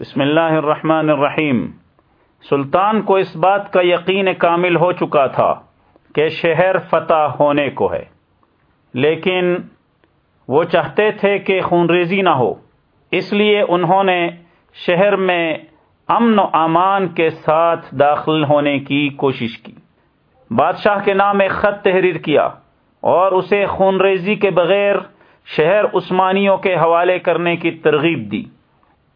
بسم اللہ الرحمن الرحیم۔ سلطان کو اس بات کا یقین کامل ہو چکا تھا کہ شہر فتح ہونے کو ہے۔ لیکن وہ چاہتے تھے کہ خونریزی نہ ہو۔ اس لیے انہوں نے شہر میں امن و امان کے ساتھ داخل ہونے کی کوشش کی۔ بادشاہ کے نام ایک خط تحریر کیا اور اسے خونریزی کے بغیر شہر عثمانیوں کے حوالے کرنے کی ترغیب دی۔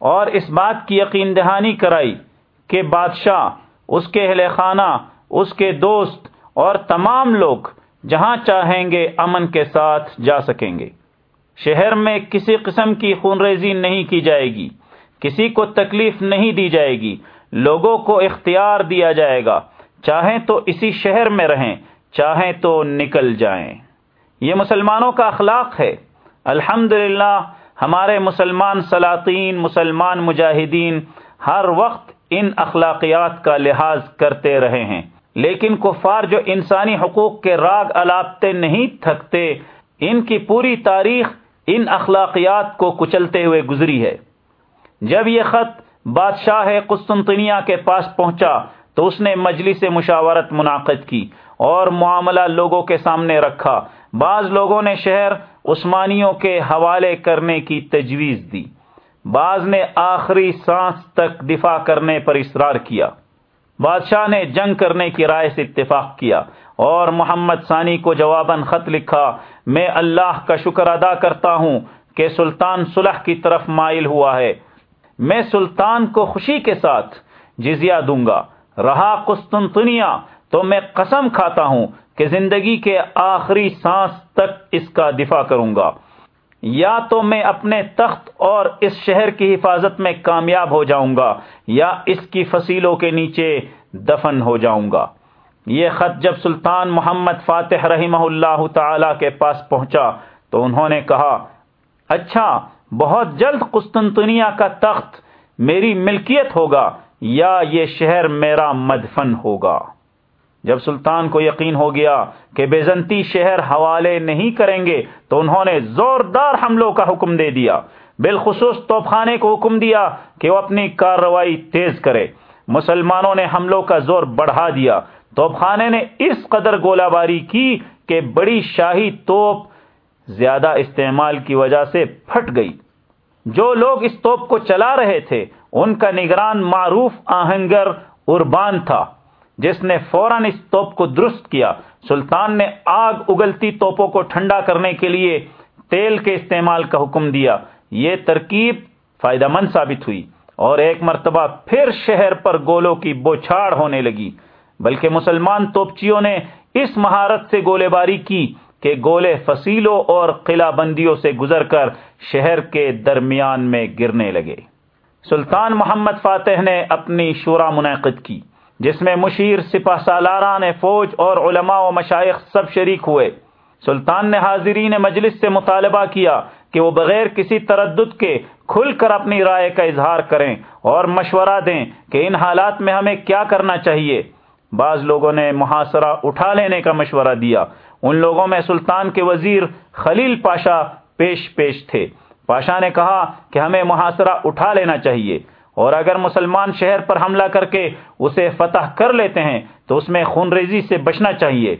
اور اس بات کی یقین دہانی کرائی کہ بادشاہ، اس کے اہل خانہ، اس کے دوست اور تمام لوگ جہاں چاہیں گے امن کے ساتھ جا سکیں گے۔ شہر میں کسی قسم کی خون ریزی نہیں کی جائے گی، کسی کو تکلیف نہیں دی جائے گی، لوگوں کو اختیار دیا جائے گا۔ چاہیں تو اسی شہر میں رہیں، چاہیں تو نکل جائیں۔ یہ مسلمانوں کا اخلاق ہے۔ الحمد ہمارے مسلمان سلاطین، مسلمان مجاہدین ہر وقت ان اخلاقیات کا لحاظ کرتے رہے ہیں۔ لیکن کفار جو انسانی حقوق کے راگ الاپتے نہیں تھکتے، ان کی پوری تاریخ ان اخلاقیات کو کچلتے ہوئے گزری ہے۔ جب یہ خط بادشاہ قسطنطنیہ کے پاس پہنچا تو اس نے مجلس مشاورت منعقد کی اور معاملہ لوگوں کے سامنے رکھا۔ بعض لوگوں نے شہر عثمانیوں کے حوالے کرنے کی تجویز دی۔ بعض نے آخری سانس تک دفاع کرنے پر اصرار کیا۔ بادشاہ نے جنگ کرنے کی رائے سے اتفاق کیا اور محمد ثانی کو جواباً خط لکھا، میں اللہ کا شکر ادا کرتا ہوں کہ سلطان صلح کی طرف مائل ہوا ہے۔ میں سلطان کو خوشی کے ساتھ جزیہ دوں گا۔ رہا قسطنطنیہ تو میں قسم کھاتا ہوں کہ زندگی کے آخری سانس تک اس کا دفاع کروں گا۔ یا تو میں اپنے تخت اور اس شہر کی حفاظت میں کامیاب ہو جاؤں گا، یا اس کی فصیلوں کے نیچے دفن ہو جاؤں گا۔ یہ خط جب سلطان محمد فاتح رحمہ اللہ تعالی کے پاس پہنچا تو انہوں نے کہا اچھا بہت جلد قسطنطنیہ کا تخت میری ملکیت ہوگا یا یہ شہر میرا مدفن ہوگا۔ جب سلطان کو یقین ہو گیا کہ بیزنتی شہر حوالے نہیں کریں گے تو انہوں نے زوردار حملوں کا حکم دے دیا۔ بالخصوص توپ خانے کو حکم دیا کہ وہ اپنی کارروائی تیز کرے۔ مسلمانوں نے حملوں کا زور بڑھا دیا۔ توپ خانے نے اس قدر گولہ باری کی کہ بڑی شاہی توپ زیادہ استعمال کی وجہ سے پھٹ گئی۔ جو لوگ اس توپ کو چلا رہے تھے، ان کا نگران معروف آہنگر اربان تھا۔ جس نے فوراً اس توپ کو درست کیا۔ سلطان نے آگ اگلتی توپوں کو ٹھنڈا کرنے کے لیے تیل کے استعمال کا حکم دیا۔ یہ ترکیب فائدہ مند ثابت ہوئی اور ایک مرتبہ پھر شہر پر گولوں کی بوچھاڑ ہونے لگی۔ بلکہ مسلمان توپچیوں نے اس مہارت سے گولے باری کی کہ گولے فصیلوں اور قلعہ بندیوں سے گزر کر شہر کے درمیان میں گرنے لگے۔ سلطان محمد فاتح نے اپنی شورا منعقد کی۔ جس میں مشیر سپہ سالاران فوج اور علماء و مشائق سب شریک ہوئے۔ سلطان نے حاضرین مجلس سے مطالبہ کیا کہ وہ بغیر کسی تردد کے کھل کر اپنی رائے کا اظہار کریں اور مشورہ دیں کہ ان حالات میں ہمیں کیا کرنا چاہیے۔ بعض لوگوں نے محاصرہ اٹھا لینے کا مشورہ دیا۔ ان لوگوں میں سلطان کے وزیر خلیل پاشا پیش پیش تھے۔ پاشا نے کہا کہ ہمیں محاصرہ اٹھا لینا چاہیے۔ اور اگر مسلمان شہر پر حملہ کر کے اسے فتح کر لیتے ہیں، تو اس میں خون ریزی سے بچنا چاہیے۔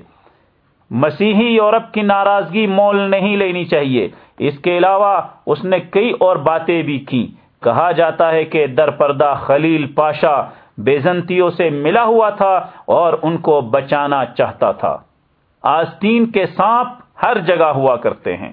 مسیحی یورپ کی ناراضگی مول نہیں لینی چاہیے۔ اس کے علاوہ اس نے کئی اور باتیں بھی کی۔ کہا جاتا ہے کہ در پردہ خلیل پاشا بیزنتیوں سے ملا ہوا تھا اور ان کو بچانا چاہتا تھا۔ آستین کے سانپ ہر جگہ ہوا کرتے ہیں۔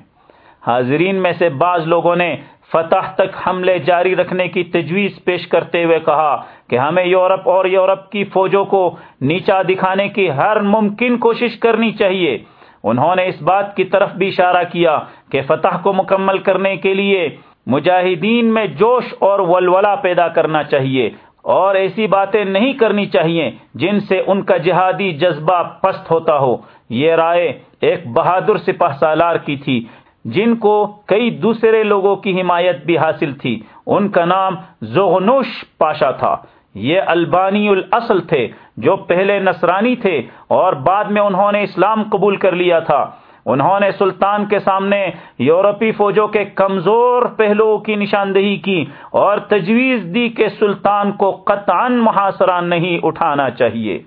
حاضرین میں سے بعض لوگوں نے فتح تک حملے جاری رکھنے کی تجویز پیش کرتے ہوئے کہا کہ ہمیں یورپ اور یورپ کی فوجوں کو نیچا دکھانے کی ہر ممکن کوشش کرنی چاہیے۔ انہوں نے اس بات کی طرف بھی اشارہ کیا کہ فتح کو مکمل کرنے کے لیے مجاہدین میں جوش اور ولولہ پیدا کرنا چاہیے اور ایسی باتیں نہیں کرنی چاہیے جن سے ان کا جہادی جذبہ پست ہوتا ہو۔ یہ رائے ایک بہادر سپاہ سالار کی تھی۔ جن کو کئی دوسرے لوگوں کی حمایت بھی حاصل تھی۔ ان کا نام زغنوش پاشا تھا۔ یہ البانی الاصل تھے جو پہلے نصرانی تھے اور بعد میں انہوں نے اسلام قبول کر لیا تھا۔ انہوں نے سلطان کے سامنے یورپی فوجوں کے کمزور پہلوؤں کی نشاندہی کی اور تجویز دی کہ سلطان کو قطعا محاصرہ نہیں اٹھانا چاہیے۔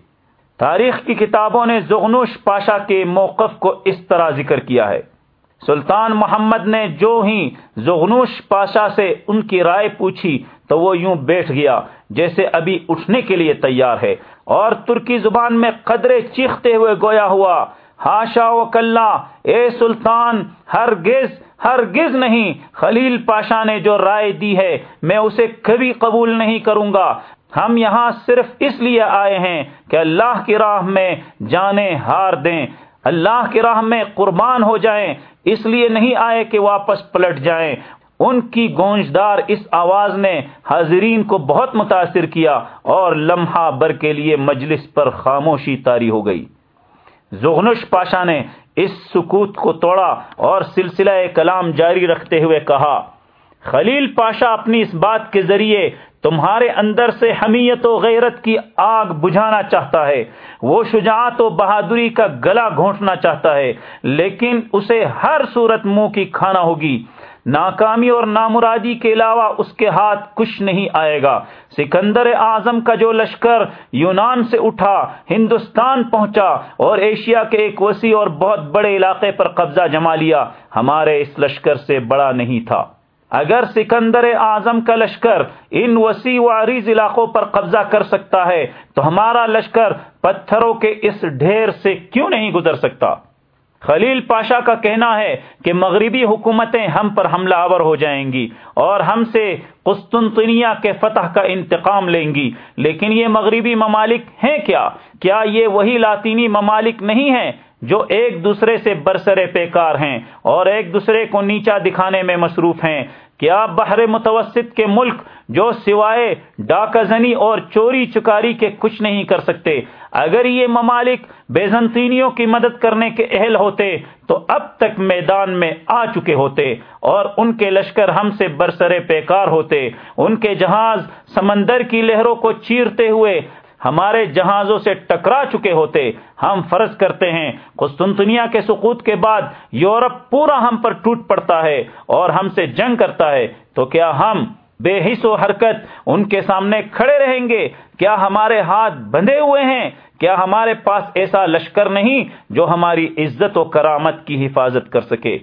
تاریخ کی کتابوں نے زغنوش پاشا کے موقف کو اس طرح ذکر کیا ہے۔ سلطان محمد نے جو ہی زغنوش پاشا سے ان کی رائے پوچھی تو وہ یوں بیٹھ گیا، جیسے ابھی اٹھنے کے لیے تیار ہے۔ اور ترکی زبان میں قدرے چیختے ہوئے گویا ہوا، ہاشا و کلّا، اے سلطان ہر گز ہر گز نہیں، خلیل پاشا نے جو رائے دی ہے، میں اسے کبھی قبول نہیں کروں گا۔ ہم یہاں صرف اس لیے آئے ہیں کہ اللہ کی راہ میں جانے ہار دیں۔ اللہ کی راہ میں قربان ہو جائیں، اس لیے نہیں آئے کہ واپس پلٹ جائیں۔ ان کی گونجدار اس آواز نے حاضرین کو بہت متاثر کیا اور لمحہ بر کے لیے مجلس پر خاموشی تاری ہو گئی۔ زغنش پاشا نے اس سکوت کو توڑا اور سلسلہ کلام جاری رکھتے ہوئے کہا، خلیل پاشا اپنی اس بات کے ذریعے تمہارے اندر سے حمیت و غیرت کی آگ بجھانا چاہتا ہے۔ وہ شجاعت و بہادری کا گلا گھونٹنا چاہتا ہے، لیکن اسے ہر صورت منہ کی کھانا ہوگی۔ ناکامی اور نامرادی کے علاوہ اس کے ہاتھ کچھ نہیں آئے گا۔ سکندر اعظم کا جو لشکر یونان سے اٹھا، ہندوستان پہنچا اور ایشیا کے ایک وسیع اور بہت بڑے علاقے پر قبضہ جما لیا۔ ہمارے اس لشکر سے بڑا نہیں تھا۔ اگر سکندر اعظم کا لشکر ان وسیع و عریض علاقوں پر قبضہ کر سکتا ہے، تو ہمارا لشکر پتھروں کے اس ڈھیر سے کیوں نہیں گزر سکتا؟ خلیل پاشا کا کہنا ہے کہ مغربی حکومتیں ہم پر حملہ آور ہو جائیں گی اور ہم سے قسطنطنیہ کے فتح کا انتقام لیں گی۔ لیکن یہ مغربی ممالک ہیں کیا؟ کیا یہ وہی لاطینی ممالک نہیں ہیں جو ایک دوسرے سے برسرے پیکار ہیں اور ایک دوسرے کو نیچا دکھانے میں مصروف ہیں۔ کیا بحر متوسط کے ملک جو سوائے ڈاکہ زنی اور چوری چکاری کے کچھ نہیں کر سکتے، اگر یہ ممالک بیزنطینیوں کی مدد کرنے کے اہل ہوتے، تو اب تک میدان میں آ چکے ہوتے اور ان کے لشکر ہم سے برسرے پیکار ہوتے، ان کے جہاز سمندر کی لہروں کو چیرتے ہوئے ہمارے جہازوں سے ٹکرا چکے ہوتے، ہم فرض کرتے ہیں، قسطنطنیہ کے سقوط کے بعد یورپ پورا ہم پر ٹوٹ پڑتا ہے اور ہم سے جنگ کرتا ہے۔ تو کیا ہم بے حص و حرکت ان کے سامنے کھڑے رہیں گے؟ کیا ہمارے ہاتھ بندھے ہوئے ہیں؟ کیا ہمارے پاس ایسا لشکر نہیں جو ہماری عزت و کرامت کی حفاظت کر سکے؟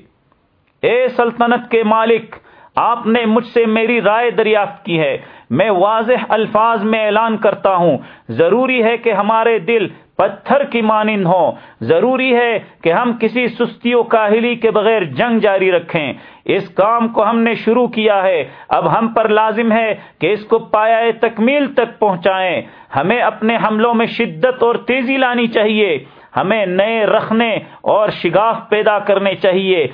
اے سلطنت کے مالک آپ نے مجھ سے میری رائے دریافت کی ہے۔ میں واضح الفاظ میں اعلان کرتا ہوں۔ ضروری ہے کہ ہمارے دل پتھر کی مانند ہوں۔ ضروری ہے کہ ہم کسی سستی و کاہلی کے بغیر جنگ جاری رکھیں۔ اس کام کو ہم نے شروع کیا ہے۔ اب ہم پر لازم ہے کہ اس کو پایا تکمیل تک پہنچائیں۔ ہمیں اپنے حملوں میں شدت اور تیزی لانی چاہیے۔ ہمیں نئے رکھنے اور شگاف پیدا کرنے چاہیے۔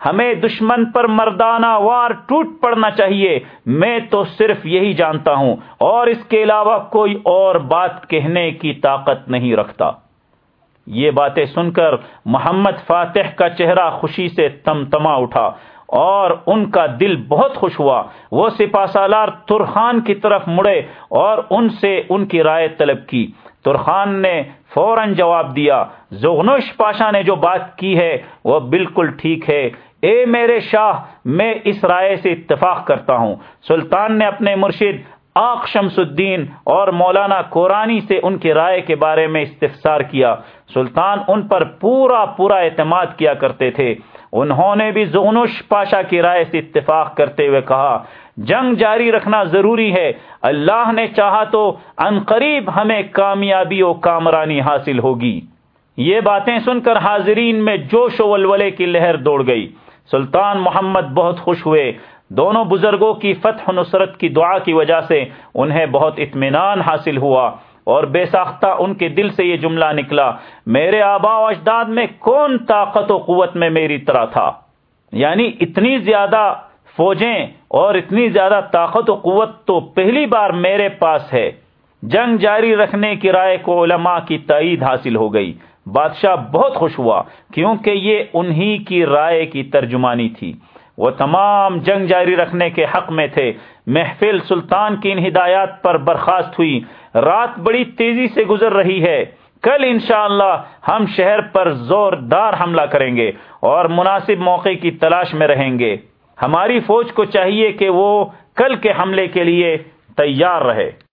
ہمیں دشمن پر مردانہ وار ٹوٹ پڑنا چاہیے۔ میں تو صرف یہی جانتا ہوں، اور اس کے علاوہ کوئی اور بات کہنے کی طاقت نہیں رکھتا۔ یہ باتیں سن کر محمد فاتح کا چہرہ خوشی سے تم تما اٹھا، اور ان کا دل بہت خوش ہوا۔ وہ سپا سالار ترخان کی طرف مڑے، اور ان سے ان کی رائے طلب کی۔ ترخان نے فوراً جواب دیا زغنوش پاشا نے جو بات کی ہے وہ بالکل ٹھیک ہے۔ اے میرے شاہ، میں اس رائے سے اتفاق کرتا ہوں۔ سلطان نے اپنے مرشد آق شمس الدین اور مولانا قرآنی سے ان کی رائے کے بارے میں استفسار کیا۔ سلطان ان پر پورا پورا اعتماد کیا کرتے تھے۔ انہوں نے بھی زونش پاشا کی رائے سے اتفاق کرتے ہوئے کہا، جنگ جاری رکھنا ضروری ہے۔ اللہ نے چاہا تو قریب ہمیں کامیابی و کامرانی حاصل ہوگی۔ یہ باتیں سن کر حاضرین میں جوش و ولولے کی لہر دوڑ گئی۔ سلطان محمد بہت خوش ہوئے۔ دونوں بزرگوں کی فتح نصرت کی دعا کی وجہ سے انہیں بہت اطمینان حاصل ہوا اور بے ساختہ ان کے دل سے یہ جملہ نکلا، میرے آبا و اجداد میں کون طاقت و قوت میں میری طرح تھا؟ یعنی اتنی زیادہ فوجیں اور اتنی زیادہ طاقت و قوت تو پہلی بار میرے پاس ہے۔ جنگ جاری رکھنے کی رائے کو علماء کی تائید حاصل ہو گئی۔ بادشاہ بہت خوش ہوا کیونکہ یہ انہی کی رائے کی ترجمانی تھی۔ وہ تمام جنگ جاری رکھنے کے حق میں تھے۔ محفل سلطان کی ان ہدایات پر برخاست ہوئی۔ رات بڑی تیزی سے گزر رہی ہے۔ کل انشاءاللہ ہم شہر پر زوردار حملہ کریں گے اور مناسب موقع کی تلاش میں رہیں گے۔ ہماری فوج کو چاہیے کہ وہ کل کے حملے کے لیے تیار رہے۔